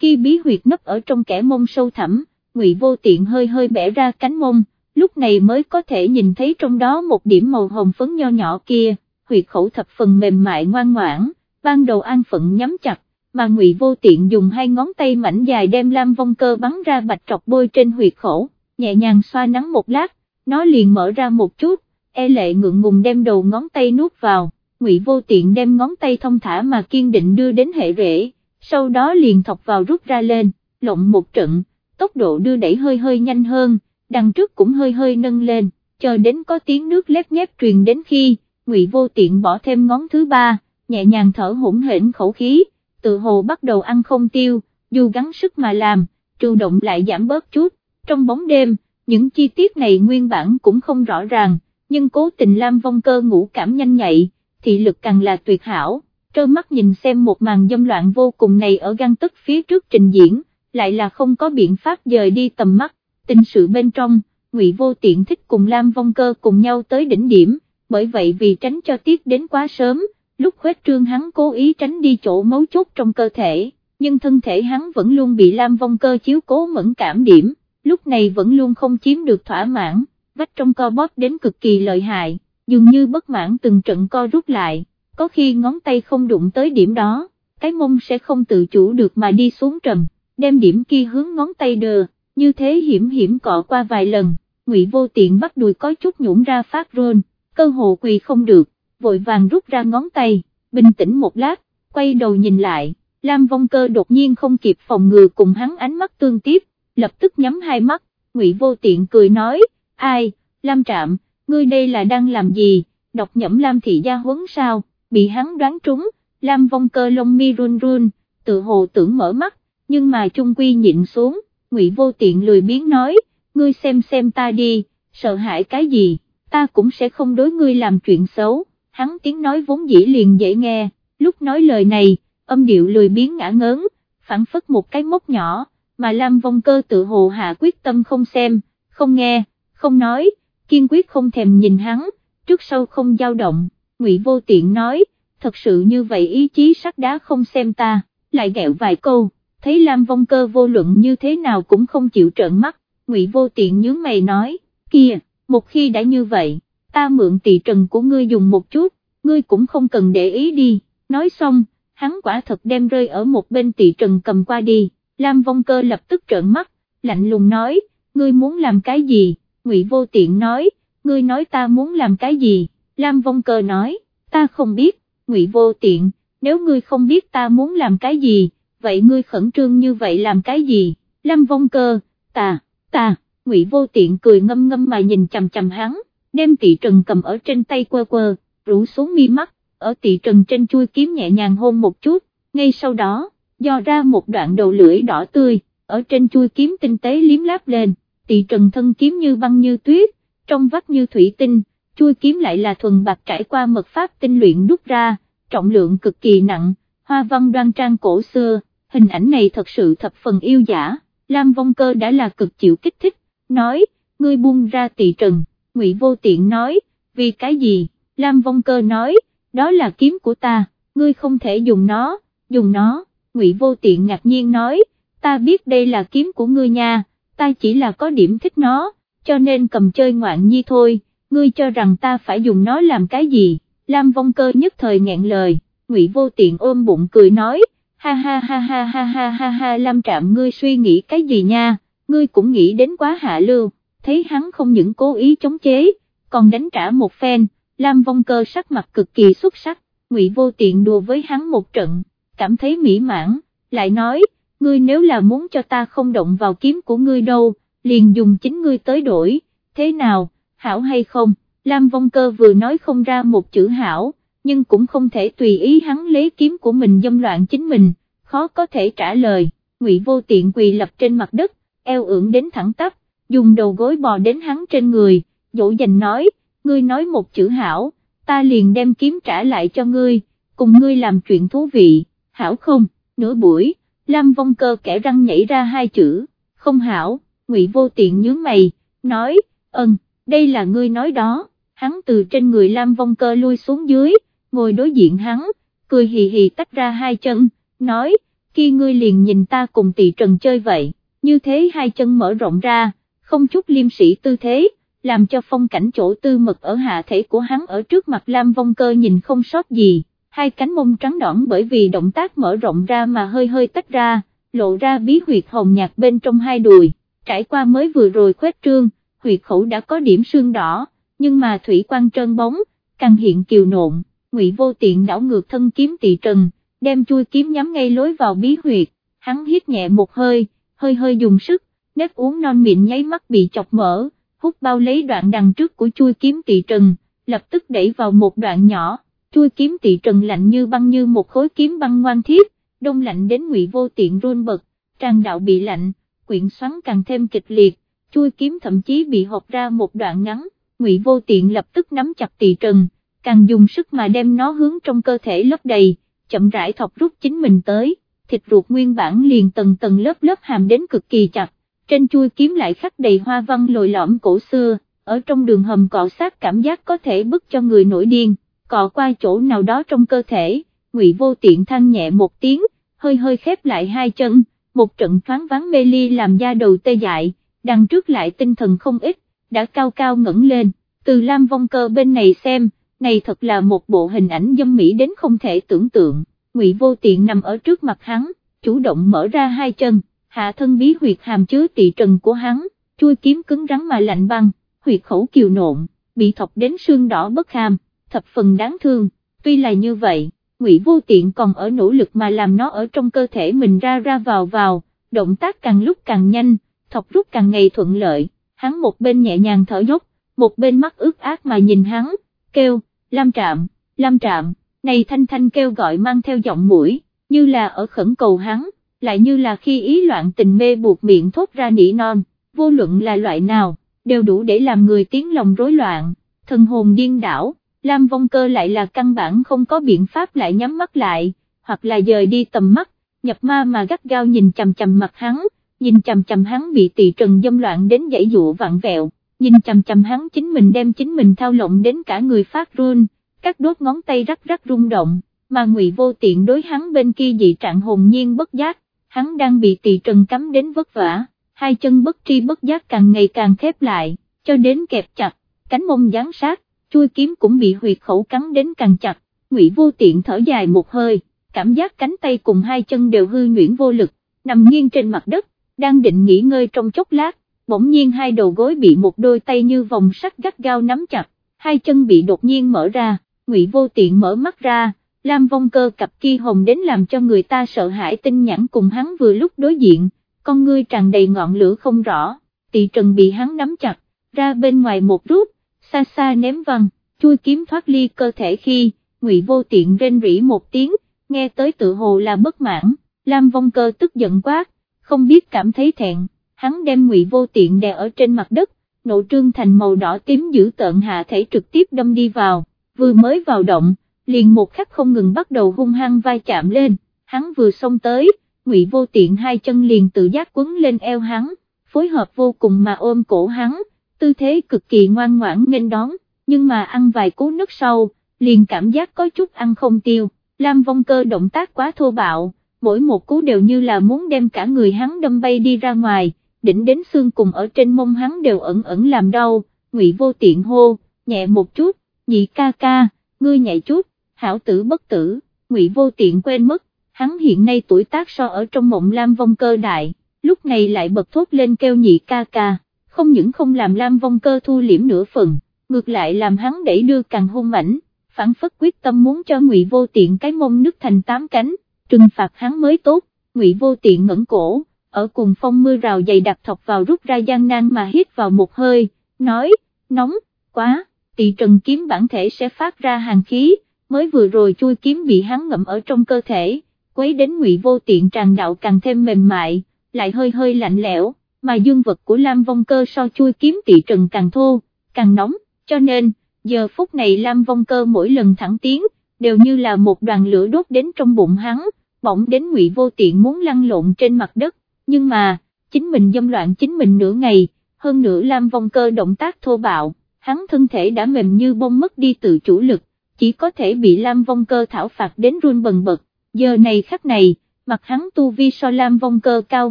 khi bí huyệt nấp ở trong kẻ mông sâu thẳm, ngụy vô tiện hơi hơi bẻ ra cánh mông, lúc này mới có thể nhìn thấy trong đó một điểm màu hồng phấn nho nhỏ kia, huyệt khẩu thập phần mềm mại ngoan ngoãn, ban đầu an phận nhắm chặt, mà ngụy vô tiện dùng hai ngón tay mảnh dài đem lam vong cơ bắn ra bạch trọc bôi trên huyệt khổ nhẹ nhàng xoa nắng một lát, nó liền mở ra một chút, e lệ ngượng ngùng đem đầu ngón tay nuốt vào, ngụy vô tiện đem ngón tay thông thả mà kiên định đưa đến hệ rễ, sau đó liền thọc vào rút ra lên, lộng một trận, tốc độ đưa đẩy hơi hơi nhanh hơn, đằng trước cũng hơi hơi nâng lên, chờ đến có tiếng nước lép nhép truyền đến khi, ngụy vô tiện bỏ thêm ngón thứ ba, nhẹ nhàng thở hỗn hển khẩu khí, tự hồ bắt đầu ăn không tiêu, dù gắng sức mà làm, trụ động lại giảm bớt chút, trong bóng đêm, những chi tiết này nguyên bản cũng không rõ ràng, nhưng cố tình Lam Vong Cơ ngủ cảm nhanh nhạy, thị lực càng là tuyệt hảo, trơ mắt nhìn xem một màn dâm loạn vô cùng này ở găng tức phía trước trình diễn, lại là không có biện pháp dời đi tầm mắt, tình sự bên trong, Ngụy Vô Tiện thích cùng Lam Vong Cơ cùng nhau tới đỉnh điểm, bởi vậy vì tránh cho tiết đến quá sớm, lúc khuếch trương hắn cố ý tránh đi chỗ mấu chốt trong cơ thể, nhưng thân thể hắn vẫn luôn bị Lam Vong Cơ chiếu cố mẫn cảm điểm, lúc này vẫn luôn không chiếm được thỏa mãn, vách trong co bóp đến cực kỳ lợi hại, dường như bất mãn từng trận co rút lại, có khi ngón tay không đụng tới điểm đó, cái mông sẽ không tự chủ được mà đi xuống trầm, đem điểm kia hướng ngón tay đờ, như thế hiểm hiểm cọ qua vài lần, ngụy vô tiện bắt đùi có chút nhũn ra phát rôn, cơ hồ quỳ không được, vội vàng rút ra ngón tay, bình tĩnh một lát, quay đầu nhìn lại, Lam Vong Cơ đột nhiên không kịp phòng ngừa cùng hắn ánh mắt tương tiếp, lập tức nhắm hai mắt, Ngụy Vô Tiện cười nói, ai, Lam Trạm, ngươi đây là đang làm gì, đọc nhẫm Lam Thị Gia huấn sao, bị hắn đoán trúng, Lam Vong Cơ lông mi run run, tự hồ tưởng mở mắt, nhưng mà chung quy nhịn xuống, Ngụy Vô Tiện lười biếng nói, ngươi xem xem ta đi, sợ hãi cái gì, ta cũng sẽ không đối ngươi làm chuyện xấu, hắn tiếng nói vốn dĩ liền dễ nghe, lúc nói lời này, âm điệu lười biến ngã ngớn, phản phất một cái mốc nhỏ, mà Lam Vong Cơ tự hồ hạ quyết tâm không xem, không nghe, không nói, kiên quyết không thèm nhìn hắn, trước sau không dao động, Ngụy Vô Tiện nói, thật sự như vậy ý chí sắt đá không xem ta, lại gẹo vài câu, thấy Lam Vong Cơ vô luận như thế nào cũng không chịu trợn mắt, Ngụy Vô Tiện nhướng mày nói, kia, một khi đã như vậy, ta mượn tỳ trần của ngươi dùng một chút, ngươi cũng không cần để ý đi, nói xong, hắn quả thật đem rơi ở một bên tỳ trần cầm qua đi, Lam Vong Cơ lập tức trợn mắt, lạnh lùng nói, ngươi muốn làm cái gì, Ngụy Vô Tiện nói, ngươi nói ta muốn làm cái gì, Lam Vong Cơ nói, ta không biết, Ngụy Vô Tiện, nếu ngươi không biết ta muốn làm cái gì, vậy ngươi khẩn trương như vậy làm cái gì, Lam Vong Cơ, ta, ta, Ngụy Vô Tiện cười ngâm ngâm mà nhìn chằm chằm hắn, đem tỷ trần cầm ở trên tay quơ quơ, rủ xuống mi mắt, ở tỷ trần trên chui kiếm nhẹ nhàng hôn một chút, ngay sau đó, do ra một đoạn đầu lưỡi đỏ tươi, ở trên chui kiếm tinh tế liếm láp lên, tỷ trần thân kiếm như băng như tuyết, trong vắt như thủy tinh, chui kiếm lại là thuần bạc trải qua mật pháp tinh luyện đúc ra, trọng lượng cực kỳ nặng, hoa văn đoan trang cổ xưa, hình ảnh này thật sự thập phần yêu giả, Lam Vong Cơ đã là cực chịu kích thích, nói, ngươi buông ra tỳ trần, Ngụy Vô Tiện nói, vì cái gì, Lam Vong Cơ nói, đó là kiếm của ta, ngươi không thể dùng nó, dùng nó, Ngụy Vô Tiện ngạc nhiên nói, ta biết đây là kiếm của ngươi nha, ta chỉ là có điểm thích nó, cho nên cầm chơi ngoạn nhi thôi, ngươi cho rằng ta phải dùng nó làm cái gì, Lam Vong Cơ nhất thời nghẹn lời, Ngụy Vô Tiện ôm bụng cười nói, ha ha ha ha ha ha ha ha Lam Trạm ngươi suy nghĩ cái gì nha, ngươi cũng nghĩ đến quá hạ lưu, thấy hắn không những cố ý chống chế, còn đánh trả một phen, Lam Vong Cơ sắc mặt cực kỳ xuất sắc, Ngụy Vô Tiện đùa với hắn một trận, cảm thấy mỹ mãn, lại nói, ngươi nếu là muốn cho ta không động vào kiếm của ngươi đâu, liền dùng chính ngươi tới đổi, thế nào, hảo hay không, Lam Vong Cơ vừa nói không ra một chữ hảo, nhưng cũng không thể tùy ý hắn lấy kiếm của mình dâm loạn chính mình, khó có thể trả lời, Ngụy Vô Tiện quỳ lập trên mặt đất, eo ưỡn đến thẳng tắp, dùng đầu gối bò đến hắn trên người, dỗ dành nói, ngươi nói một chữ hảo, ta liền đem kiếm trả lại cho ngươi, cùng ngươi làm chuyện thú vị, hảo không, nửa buổi, Lam Vong Cơ kẻ răng nhảy ra hai chữ, không hảo, Ngụy Vô Tiện nhướng mày, nói, ơn, đây là ngươi nói đó, hắn từ trên người Lam Vong Cơ lui xuống dưới, ngồi đối diện hắn, cười hì hì tách ra hai chân, nói, khi ngươi liền nhìn ta cùng tỷ trần chơi vậy, như thế hai chân mở rộng ra, không chút liêm sĩ tư thế, làm cho phong cảnh chỗ tư mật ở hạ thể của hắn ở trước mặt Lam Vong Cơ nhìn không sót gì, hai cánh mông trắng đỏn bởi vì động tác mở rộng ra mà hơi hơi tách ra, lộ ra bí huyệt hồng nhạt bên trong hai đùi, trải qua mới vừa rồi khuét trương, huyệt khẩu đã có điểm sương đỏ, nhưng mà thủy quan trơn bóng, càng hiện kiều nộn, ngụy vô tiện đảo ngược thân kiếm tỳ trần, đem chui kiếm nhắm ngay lối vào bí huyệt, hắn hít nhẹ một hơi, hơi hơi dùng sức, nếp uống non miệng nháy mắt bị chọc mở, hút bao lấy đoạn đằng trước của chui kiếm tỳ trần, lập tức đẩy vào một đoạn nhỏ, chui kiếm tỳ trần lạnh như băng như một khối kiếm băng ngoan thiết, đông lạnh đến ngụy vô tiện run bật, tràn đạo bị lạnh, quyện xoắn càng thêm kịch liệt, chui kiếm thậm chí bị hộp ra một đoạn ngắn, ngụy vô tiện lập tức nắm chặt tỳ trần, càng dùng sức mà đem nó hướng trong cơ thể lấp đầy, chậm rãi thọc rút chính mình tới, thịt ruột nguyên bản liền tầng tầng lớp lớp hàm đến cực kỳ chặt, trên chui kiếm lại khắc đầy hoa văn lồi lõm cổ xưa, ở trong đường hầm cọ sát cảm giác có thể bức cho người nổi điên, cọ qua chỗ nào đó trong cơ thể, ngụy vô tiện than nhẹ một tiếng, hơi hơi khép lại hai chân, một trận thoáng vắng mê ly làm da đầu tê dại, đằng trước lại tinh thần không ít, đã cao cao ngẩng lên, từ Lam Vong Cơ bên này xem, này thật là một bộ hình ảnh dâm mỹ đến không thể tưởng tượng, ngụy vô tiện nằm ở trước mặt hắn, chủ động mở ra hai chân, hạ thân bí huyệt hàm chứa tị trần của hắn, chui kiếm cứng rắn mà lạnh băng, huyệt khẩu kiều nộn, bị thọc đến xương đỏ bất ham thập phần đáng thương, tuy là như vậy, ngụy vô tiện còn ở nỗ lực mà làm nó ở trong cơ thể mình ra ra vào vào, động tác càng lúc càng nhanh, thọc rút càng ngày thuận lợi, hắn một bên nhẹ nhàng thở dốc, một bên mắt ướt át mà nhìn hắn, kêu, Lam Trạm, Lam Trạm, này thanh thanh kêu gọi mang theo giọng mũi, như là ở khẩn cầu hắn, lại như là khi ý loạn tình mê buộc miệng thốt ra nỉ non, vô luận là loại nào, đều đủ để làm người tiếng lòng rối loạn, thần hồn điên đảo, Lam Vong Cơ lại là căn bản không có biện pháp lại nhắm mắt lại, hoặc là dời đi tầm mắt, nhập ma mà gắt gao nhìn chằm chằm mặt hắn, nhìn chằm chằm hắn bị tỷ trần dâm loạn đến dãy dụ vặn vẹo, nhìn chằm chằm hắn chính mình đem chính mình thao lộng đến cả người phát run, các đốt ngón tay rắc rắc rung động, mà ngụy vô tiện đối hắn bên kia dị trạng hồn nhiên bất giác, hắn đang bị tỳ trần cắm đến vất vả, hai chân bất tri bất giác càng ngày càng khép lại, cho đến kẹp chặt, cánh mông gián sát, chui kiếm cũng bị huyệt khẩu cắn đến càng chặt, ngụy vô tiện thở dài một hơi, cảm giác cánh tay cùng hai chân đều hư nhuyễn vô lực, nằm nghiêng trên mặt đất, đang định nghỉ ngơi trong chốc lát, bỗng nhiên hai đầu gối bị một đôi tay như vòng sắt gắt gao nắm chặt, hai chân bị đột nhiên mở ra, ngụy vô tiện mở mắt ra, Lam Vong Cơ cặp kia hồng đến làm cho người ta sợ hãi tinh nhãn cùng hắn vừa lúc đối diện, con ngươi tràn đầy ngọn lửa không rõ, tỷ trần bị hắn nắm chặt, ra bên ngoài một rút, xa xa ném văng, chui kiếm thoát ly cơ thể khi, ngụy vô tiện rên rỉ một tiếng, nghe tới tự hồ là bất mãn, Lam Vong Cơ tức giận quát, không biết cảm thấy thẹn, hắn đem ngụy vô tiện đè ở trên mặt đất, nộ trương thành màu đỏ tím giữ tợn hạ thể trực tiếp đâm đi vào, vừa mới vào động, liền một khắc không ngừng bắt đầu hung hăng vai chạm lên, hắn vừa xông tới, ngụy vô tiện hai chân liền tự giác quấn lên eo hắn, phối hợp vô cùng mà ôm cổ hắn, tư thế cực kỳ ngoan ngoãn nghênh đón, nhưng mà ăn vài cú nước sau, liền cảm giác có chút ăn không tiêu, Lam Vong Cơ động tác quá thô bạo, mỗi một cú đều như là muốn đem cả người hắn đâm bay đi ra ngoài, đỉnh đến xương cùng ở trên mông hắn đều ẩn ẩn làm đau, ngụy vô tiện hô, nhẹ một chút, nhị ca ca, ngươi nhảy chút, hảo tử bất tử, ngụy vô tiện quên mất, hắn hiện nay tuổi tác so ở trong mộng Lam Vong Cơ đại, lúc này lại bật thốt lên kêu nhị ca ca, không những không làm Lam Vong Cơ thu liễm nửa phần, ngược lại làm hắn đẩy đưa càng hung mảnh, phản phất quyết tâm muốn cho ngụy vô tiện cái mông nứt thành tám cánh, trừng phạt hắn mới tốt, ngụy vô tiện ngẩng cổ, ở cùng phong mưa rào dày đặc thọc vào rút ra gian nan mà hít vào một hơi, nói, nóng, quá, tỳ trần kiếm bản thể sẽ phát ra hàng khí, mới vừa rồi chui kiếm bị hắn ngậm ở trong cơ thể, quấy đến ngụy vô tiện tràn đạo càng thêm mềm mại, lại hơi hơi lạnh lẽo, mà dương vật của Lam Vong Cơ so chui kiếm tị trần càng thô, càng nóng, cho nên, giờ phút này Lam Vong Cơ mỗi lần thẳng tiến, đều như là một đoàn lửa đốt đến trong bụng hắn, bỗng đến ngụy vô tiện muốn lăn lộn trên mặt đất, nhưng mà, chính mình dâm loạn chính mình nửa ngày, hơn nữa Lam Vong Cơ động tác thô bạo, hắn thân thể đã mềm như bông mất đi tự chủ lực, chỉ có thể bị Lam Vong Cơ thảo phạt đến run bần bật, giờ này khắc này, mặt hắn tu vi so Lam Vong Cơ cao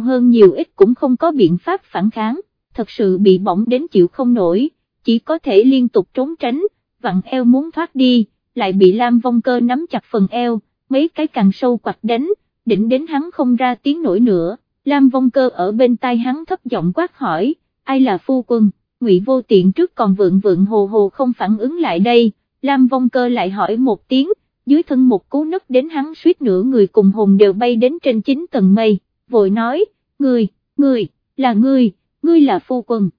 hơn nhiều ít cũng không có biện pháp phản kháng, thật sự bị bỏng đến chịu không nổi, chỉ có thể liên tục trốn tránh, vặn eo muốn thoát đi, lại bị Lam Vong Cơ nắm chặt phần eo, mấy cái càng sâu quạt đánh, đỉnh đến hắn không ra tiếng nổi nữa, Lam Vong Cơ ở bên tai hắn thấp giọng quát hỏi, ai là phu quân, Ngụy Vô Tiện trước còn vượng vượng hồ hồ không phản ứng lại đây, Lam Vong Cơ lại hỏi một tiếng, dưới thân một cú nứt đến hắn suýt nửa người cùng hồn đều bay đến trên chín tầng mây, vội nói, người, người, là người, ngươi là phu quân,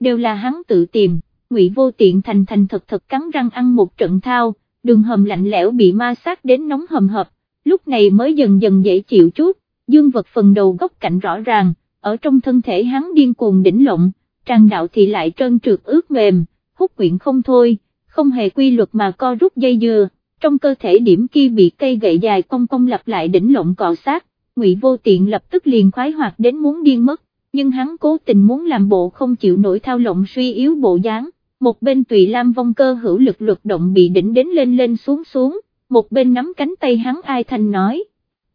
đều là hắn tự tìm, Ngụy Vô Tiện thành thành thật thật cắn răng ăn một trận thao, đường hầm lạnh lẽo bị ma sát đến nóng hầm hập, lúc này mới dần dần dễ chịu chút, dương vật phần đầu góc cạnh rõ ràng, ở trong thân thể hắn điên cuồng đỉnh lộng, tràn đạo thì lại trơn trượt ướt mềm, hút quyện không thôi, không hề quy luật mà co rút dây dừa, trong cơ thể điểm kia bị cây gậy dài cong cong lặp lại đỉnh lộn cọ sát, ngụy vô tiện lập tức liền khoái hoạt đến muốn điên mất, nhưng hắn cố tình muốn làm bộ không chịu nổi thao lộng suy yếu bộ dáng, một bên tùy lam vong cơ hữu lực luật động bị đỉnh đến lên lên xuống xuống, một bên nắm cánh tay hắn ai thành nói,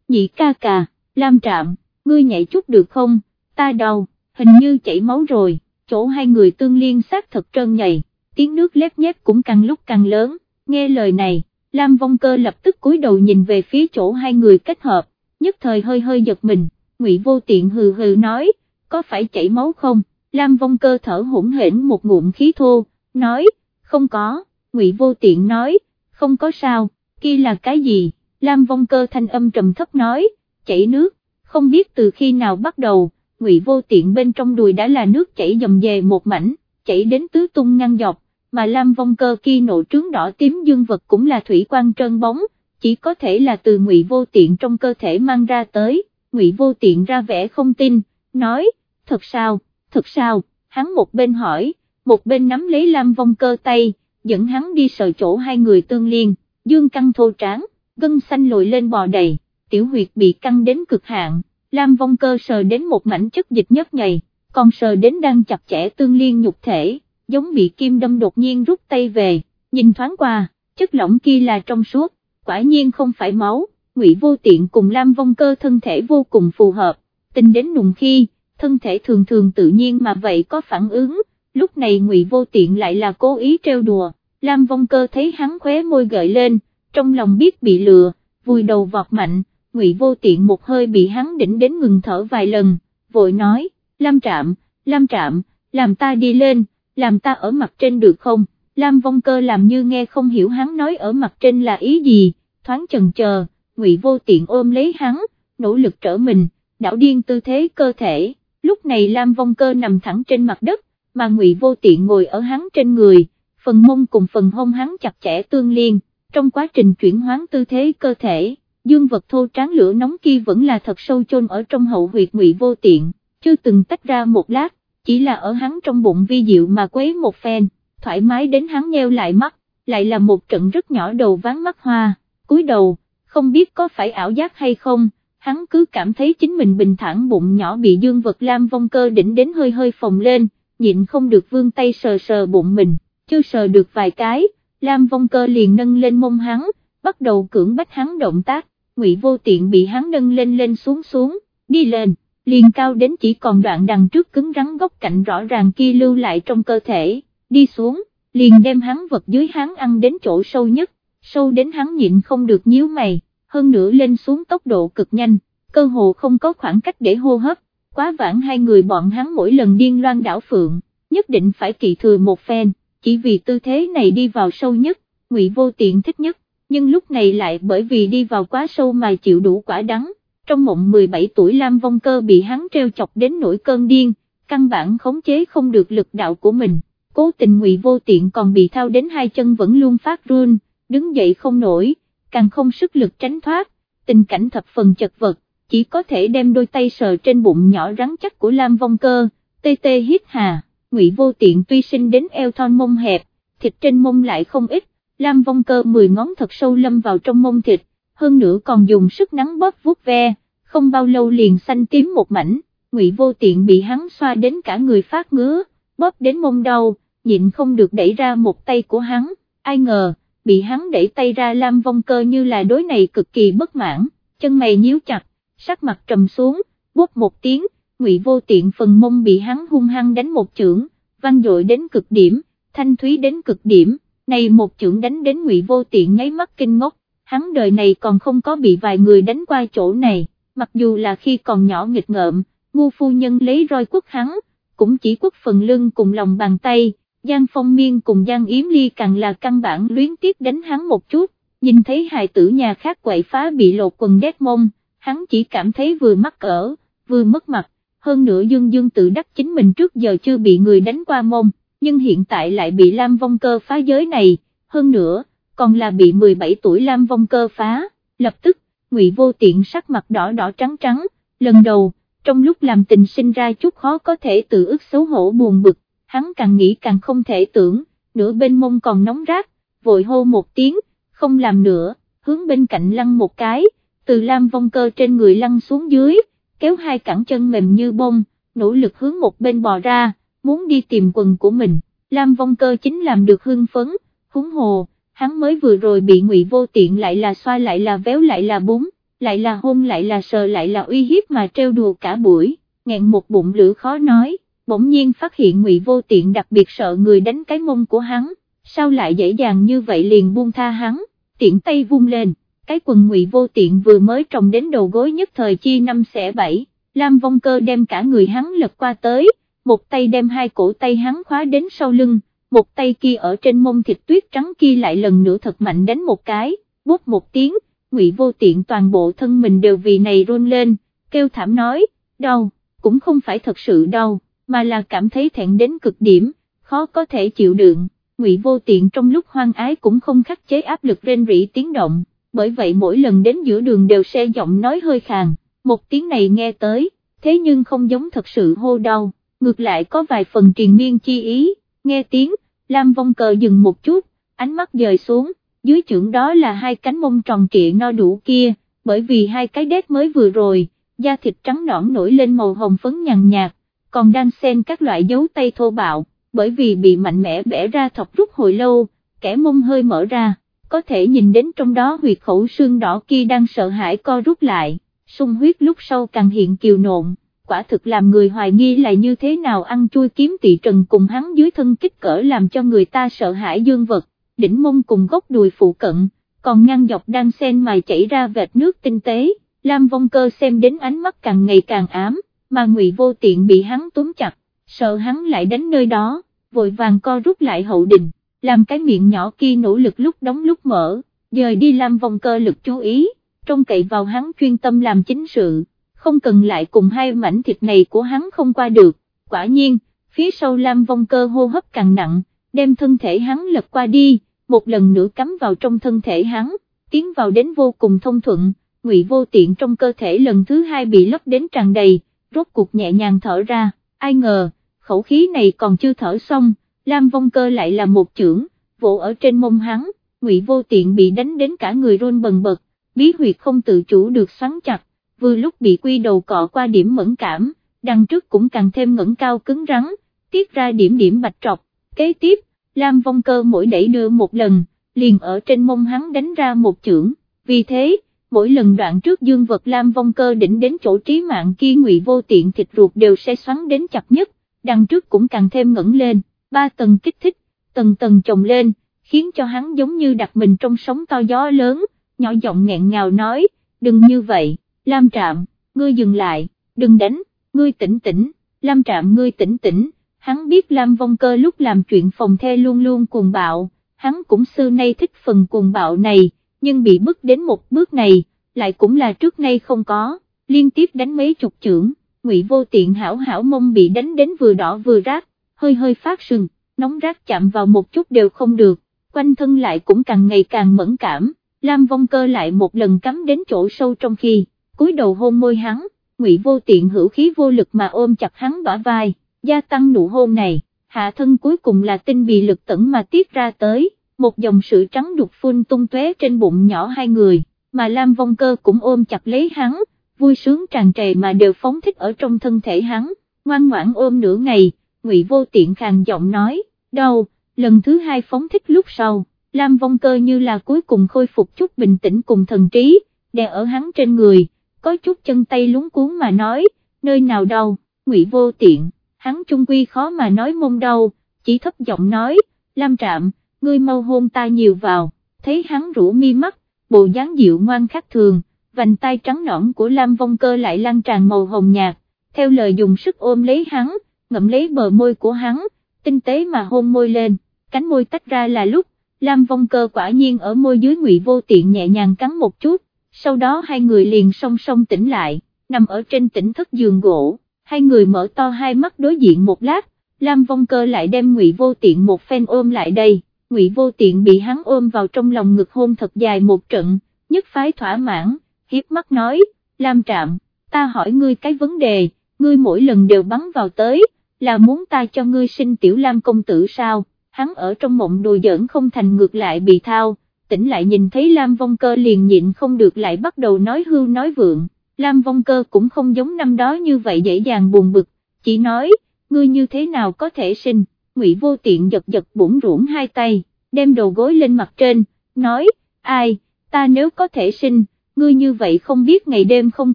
nhị ca ca, lam trạm, ngươi nhảy chút được không, ta đau, hình như chảy máu rồi, chỗ hai người tương liên sát thật trơn nhầy, tiếng nước lép nhép cũng càng lúc càng lớn, nghe lời này, lam vong cơ lập tức cúi đầu nhìn về phía chỗ hai người kết hợp, nhất thời hơi hơi giật mình, ngụy vô tiện hừ hừ nói, có phải chảy máu không, lam vong cơ thở hỗn hển một ngụm khí thô, nói, không có, ngụy vô tiện nói, không có sao, kia là cái gì, Lam vong cơ thanh âm trầm thấp nói, chảy nước, không biết từ khi nào bắt đầu, ngụy vô tiện bên trong đùi đã là nước chảy dầm dề một mảnh, chảy đến tứ tung ngăn dọc, mà Lam vong cơ kia nộ trướng đỏ tím dương vật cũng là thủy quan trơn bóng, chỉ có thể là từ ngụy vô tiện trong cơ thể mang ra tới, ngụy vô tiện ra vẻ không tin, nói, thật sao, thật sao, hắn một bên hỏi, một bên nắm lấy Lam Vong cơ tay, dẫn hắn đi sờ chỗ hai người tương liên, dương căng thô tráng, gân xanh lồi lên bò đầy, tiểu huyệt bị căng đến cực hạn, Lam Vong cơ sờ đến một mảnh chất dịch nhấp nhầy, còn sờ đến đang chặt chẽ tương liên nhục thể, giống bị kim đâm đột nhiên rút tay về, nhìn thoáng qua, chất lỏng kia là trong suốt, quả nhiên không phải máu, ngụy vô tiện cùng Lam Vong cơ thân thể vô cùng phù hợp, tình đến nùng khi, thân thể thường thường tự nhiên mà vậy có phản ứng, lúc này ngụy vô tiện lại là cố ý trêu đùa, Lam Vong Cơ thấy hắn khóe môi gợi lên, trong lòng biết bị lừa, vùi đầu vọt mạnh, ngụy vô tiện một hơi bị hắn đỉnh đến ngừng thở vài lần, vội nói, Lam Trạm, Lam Trạm, làm ta đi lên, làm ta ở mặt trên được không, Lam Vong Cơ làm như nghe không hiểu hắn nói ở mặt trên là ý gì, thoáng chần chờ, ngụy vô tiện ôm lấy hắn, nỗ lực trở mình, đảo điên tư thế cơ thể, lúc này Lam Vong Cơ nằm thẳng trên mặt đất, mà Ngụy Vô Tiện ngồi ở hắn trên người, phần mông cùng phần hông hắn chặt chẽ tương liên, trong quá trình chuyển hoán tư thế cơ thể, dương vật thô tráng lửa nóng kia vẫn là thật sâu chôn ở trong hậu huyệt Ngụy Vô Tiện, chưa từng tách ra một lát, chỉ là ở hắn trong bụng vi diệu mà quấy một phen, thoải mái đến hắn nheo lại mắt, lại là một trận rất nhỏ đầu ván mắt hoa, cúi đầu, không biết có phải ảo giác hay không, hắn cứ cảm thấy chính mình bình thản bụng nhỏ bị dương vật lam vong cơ đỉnh đến hơi hơi phồng lên, nhịn không được vương tay sờ sờ bụng mình, chưa sờ được vài cái, Lam Vong Cơ liền nâng lên mông hắn, bắt đầu cưỡng bách hắn động tác, Ngụy Vô Tiện bị hắn nâng lên lên xuống xuống, đi lên, liền cao đến chỉ còn đoạn đằng trước cứng rắn góc cạnh rõ ràng kia lưu lại trong cơ thể, đi xuống, liền đem hắn vật dưới hắn ăn đến chỗ sâu nhất, sâu đến hắn nhịn không được nhíu mày, hơn nữa lên xuống tốc độ cực nhanh, cơ hồ không có khoảng cách để hô hấp, quá vãng hai người bọn hắn mỗi lần điên loan đảo phượng, nhất định phải kỳ thừa một phen, chỉ vì tư thế này đi vào sâu nhất, ngụy vô tiện thích nhất, nhưng lúc này lại bởi vì đi vào quá sâu mà chịu đủ quả đắng, trong mộng 17 tuổi Lam Vong Cơ bị hắn treo chọc đến nỗi cơn điên, căn bản khống chế không được lực đạo của mình, cố tình ngụy vô tiện còn bị thao đến hai chân vẫn luôn phát run, đứng dậy không nổi, càng không sức lực tránh thoát, tình cảnh thập phần chật vật chỉ có thể đem đôi tay sờ trên bụng nhỏ rắn chắc của Lam Vong Cơ, tê tê hít hà, ngụy vô tiện tuy sinh đến eo thon mông hẹp, thịt trên mông lại không ít, Lam Vong Cơ mười ngón thật sâu lâm vào trong mông thịt, hơn nữa còn dùng sức nắng bóp vuốt ve, không bao lâu liền xanh tím một mảnh, ngụy vô tiện bị hắn xoa đến cả người phát ngứa, bóp đến mông đau, nhịn không được đẩy ra một tay của hắn, ai ngờ, bị hắn đẩy tay ra Lam Vong Cơ như là đối này cực kỳ bất mãn, chân mày nhíu chặt, sắc mặt trầm xuống, bóp một tiếng, ngụy vô tiện phần mông bị hắn hung hăng đánh một chưởng, vang dội đến cực điểm, thanh thúy đến cực điểm, này một chưởng đánh đến ngụy vô tiện nháy mắt kinh ngốc, hắn đời này còn không có bị vài người đánh qua chỗ này, mặc dù là khi còn nhỏ nghịch ngợm, ngu phu nhân lấy roi quất hắn, cũng chỉ quất phần lưng cùng lòng bàn tay, Giang Phong Miên cùng Giang Yếm Ly càng là căn bản luyến tiếc đánh hắn một chút, nhìn thấy hài tử nhà khác quậy phá bị lột quần đét mông, hắn chỉ cảm thấy vừa mắc ở, vừa mất mặt, hơn nữa Dương Dương tự đắc chính mình trước giờ chưa bị người đánh qua mông, nhưng hiện tại lại bị Lam Vong Cơ phá giới này, hơn nữa, còn là bị 17 tuổi Lam Vong Cơ phá, lập tức, Ngụy Vô Tiện sắc mặt đỏ đỏ trắng trắng, lần đầu, trong lúc làm tình sinh ra chút khó có thể tự ức xấu hổ buồn bực, hắn càng nghĩ càng không thể tưởng, nửa bên mông còn nóng rát, vội hô một tiếng, không làm nữa, hướng bên cạnh lăn một cái, từ lam vong cơ trên người lăn xuống dưới, kéo hai cẳng chân mềm như bông, nỗ lực hướng một bên bò ra, muốn đi tìm quần của mình, lam vong cơ chính làm được hưng phấn, húng hồ, hắn mới vừa rồi bị ngụy vô tiện lại là xoa lại là véo lại là búng, lại là hôn lại là sờ lại là uy hiếp mà trêu đùa cả buổi, nghẹn một bụng lửa khó nói bỗng nhiên phát hiện ngụy vô tiện đặc biệt sợ người đánh cái mông của hắn, sao lại dễ dàng như vậy liền buông tha hắn, tiện tay vung lên, cái quần ngụy vô tiện vừa mới trồng đến đầu gối nhất thời chi năm xẻ bảy, Lam Vong Cơ đem cả người hắn lật qua tới, một tay đem hai cổ tay hắn khóa đến sau lưng, một tay kia ở trên mông thịt tuyết trắng kia lại lần nữa thật mạnh đánh một cái, bút một tiếng, ngụy vô tiện toàn bộ thân mình đều vì này run lên, kêu thảm nói, đau, cũng không phải thật sự đau mà là cảm thấy thẹn đến cực điểm, khó có thể chịu đựng, ngụy vô tiện trong lúc hoang ái cũng không khắc chế áp lực rên rỉ tiếng động, bởi vậy mỗi lần đến giữa đường đều xe giọng nói hơi khàn, một tiếng này nghe tới, thế nhưng không giống thật sự hô đau, ngược lại có vài phần triền miên chi ý, nghe tiếng, Lam Vong Cờ dừng một chút, ánh mắt dời xuống, dưới trưởng đó là hai cánh mông tròn trịa no đủ kia, bởi vì hai cái đét mới vừa rồi, da thịt trắng nõn nổi lên màu hồng phấn nhàn nhạt, còn đang xen các loại dấu tay thô bạo, bởi vì bị mạnh mẽ bẻ ra thọc rút hồi lâu, kẻ mông hơi mở ra, có thể nhìn đến trong đó huyệt khẩu xương đỏ kia đang sợ hãi co rút lại, sung huyết lúc sau càng hiện kiều nộn, quả thực làm người hoài nghi là như thế nào ăn chui kiếm tị trần cùng hắn dưới thân kích cỡ làm cho người ta sợ hãi dương vật, đỉnh mông cùng gốc đùi phụ cận, còn ngang dọc đang sen mài chảy ra vệt nước tinh tế, Lam Vong Cơ xem đến ánh mắt càng ngày càng ám mà ngụy vô tiện bị hắn túm chặt, sợ hắn lại đánh nơi đó, vội vàng co rút lại hậu đình, làm cái miệng nhỏ kia nỗ lực lúc đóng lúc mở, dời đi làm vòng cơ lực chú ý, trông cậy vào hắn chuyên tâm làm chính sự, không cần lại cùng hai mảnh thịt này của hắn không qua được, quả nhiên, phía sau Lam Vong Cơ hô hấp càng nặng, đem thân thể hắn lật qua đi, một lần nữa cắm vào trong thân thể hắn, tiến vào đến vô cùng thông thuận, ngụy vô tiện trong cơ thể lần thứ hai bị lấp đến tràn đầy, rốt cuộc nhẹ nhàng thở ra, ai ngờ, khẩu khí này còn chưa thở xong, Lam Vong Cơ lại là một chưởng, vỗ ở trên mông hắn, Ngụy Vô Tiện bị đánh đến cả người run bần bật, bí huyệt không tự chủ được xoắn chặt, vừa lúc bị quy đầu cọ qua điểm mẫn cảm, đằng trước cũng càng thêm ngẩng cao cứng rắn, tiết ra điểm điểm bạch trọc, kế tiếp, Lam Vong Cơ mỗi đẩy đưa một lần, liền ở trên mông hắn đánh ra một chưởng, vì thế, mỗi lần đoạn trước dương vật lam vong cơ đỉnh đến chỗ trí mạng kia ngụy vô tiện thịt ruột đều sẽ xoắn đến chặt nhất, đằng trước cũng càng thêm ngẩng lên, ba tầng kích thích, tầng tầng chồng lên, khiến cho hắn giống như đặt mình trong sóng to gió lớn, nhỏ giọng nghẹn ngào nói, đừng như vậy, Lam Trạm, ngươi dừng lại, đừng đánh, ngươi tỉnh tỉnh, Lam Trạm ngươi tỉnh tỉnh, hắn biết Lam Vong Cơ lúc làm chuyện phòng the luôn luôn cuồng bạo, hắn cũng xưa nay thích phần cuồng bạo này nhưng bị bức đến một bước này, lại cũng là trước nay không có, liên tiếp đánh mấy chục chưởng, ngụy vô tiện hảo hảo mông bị đánh đến vừa đỏ vừa rát, hơi hơi phát sừng, nóng rát chạm vào một chút đều không được, quanh thân lại cũng càng ngày càng mẫn cảm, Lam Vong Cơ lại một lần cắm đến chỗ sâu trong khi, cúi đầu hôn môi hắn, ngụy vô tiện hữu khí vô lực mà ôm chặt hắn bả vai, gia tăng nụ hôn này, hạ thân cuối cùng là tinh bì lực tẩn mà tiết ra tới một dòng sự trắng đục phun tung tóe trên bụng nhỏ hai người, mà Lam Vong Cơ cũng ôm chặt lấy hắn, vui sướng tràn trề mà đều phóng thích ở trong thân thể hắn, ngoan ngoãn ôm nửa ngày, Ngụy Vô Tiện khàn giọng nói, đau, lần thứ hai phóng thích lúc sau, Lam Vong Cơ như là cuối cùng khôi phục chút bình tĩnh cùng thần trí, đè ở hắn trên người, có chút chân tay lúng cuốn mà nói, nơi nào đâu, ngụy vô tiện, hắn trung quy khó mà nói mông đâu, chỉ thấp giọng nói, Lam Trạm, ngươi mau hôn ta nhiều vào, thấy hắn rũ mi mắt, bộ dáng dịu ngoan khác thường, vành tay trắng nõn của Lam Vong Cơ lại lan tràn màu hồng nhạt, theo lời dùng sức ôm lấy hắn, ngậm lấy bờ môi của hắn, tinh tế mà hôn môi lên, cánh môi tách ra là lúc, Lam Vong Cơ quả nhiên ở môi dưới ngụy vô tiện nhẹ nhàng cắn một chút, sau đó hai người liền song song tỉnh lại, nằm ở trên tỉnh thất giường gỗ, hai người mở to hai mắt đối diện một lát, Lam Vong Cơ lại đem ngụy vô tiện một phen ôm lại đây, ngụy vô tiện bị hắn ôm vào trong lòng ngực hôn thật dài một trận, nhất phái thỏa mãn, hiếp mắt nói, Lam Trạm, ta hỏi ngươi cái vấn đề, ngươi mỗi lần đều bắn vào tới, là muốn ta cho ngươi sinh tiểu Lam công tử sao, hắn ở trong mộng đùa giỡn không thành ngược lại bị thao, tỉnh lại nhìn thấy Lam Vong Cơ liền nhịn không được lại bắt đầu nói hưu nói vượng, Lam Vong Cơ cũng không giống năm đó như vậy dễ dàng buồn bực, chỉ nói, ngươi như thế nào có thể sinh, ngụy vô tiện giật giật bụng ruộng hai tay, đem đầu gối lên mặt trên, nói, ai, ta nếu có thể sinh, ngươi như vậy không biết ngày đêm không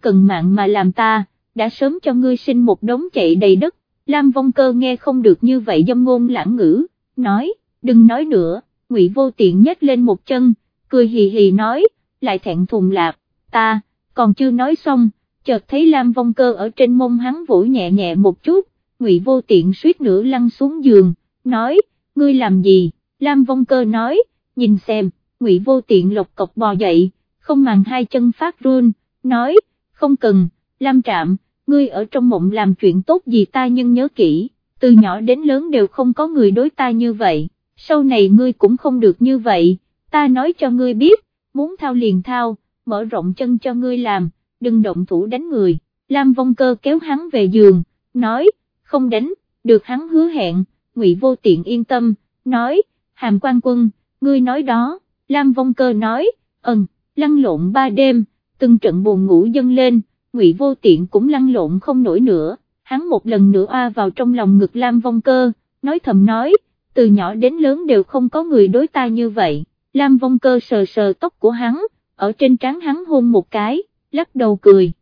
cần mạng mà làm ta, đã sớm cho ngươi sinh một đống chạy đầy đất, Lam Vong Cơ nghe không được như vậy dâm ngôn lãng ngữ, nói, đừng nói nữa, ngụy vô tiện nhấc lên một chân, cười hì hì nói, lại thẹn thùng lạp, ta, còn chưa nói xong, chợt thấy Lam Vong Cơ ở trên mông hắn vỗ nhẹ nhẹ một chút, ngụy vô tiện suýt nữa lăn xuống giường, nói, ngươi làm gì, Lam Vong Cơ nói, nhìn xem, ngụy vô tiện lộc cọc bò dậy, không màng hai chân phát run, nói, không cần, Lam Trạm, ngươi ở trong mộng làm chuyện tốt gì ta nhưng nhớ kỹ, từ nhỏ đến lớn đều không có người đối ta như vậy, sau này ngươi cũng không được như vậy, ta nói cho ngươi biết, muốn thao liền thao, mở rộng chân cho ngươi làm, đừng động thủ đánh người, Lam Vong Cơ kéo hắn về giường, nói, không đánh, được hắn hứa hẹn, Ngụy Vô Tiện yên tâm, nói, Hàm Quan Quân, ngươi nói đó, Lam Vong Cơ nói, ừm, lăn lộn ba đêm, từng trận buồn ngủ dâng lên, Ngụy Vô Tiện cũng lăn lộn không nổi nữa, hắn một lần nữa oa vào trong lòng ngực Lam Vong Cơ, nói thầm nói, từ nhỏ đến lớn đều không có người đối ta như vậy, Lam Vong Cơ sờ sờ tóc của hắn, ở trên trán hắn hôn một cái, lắc đầu cười.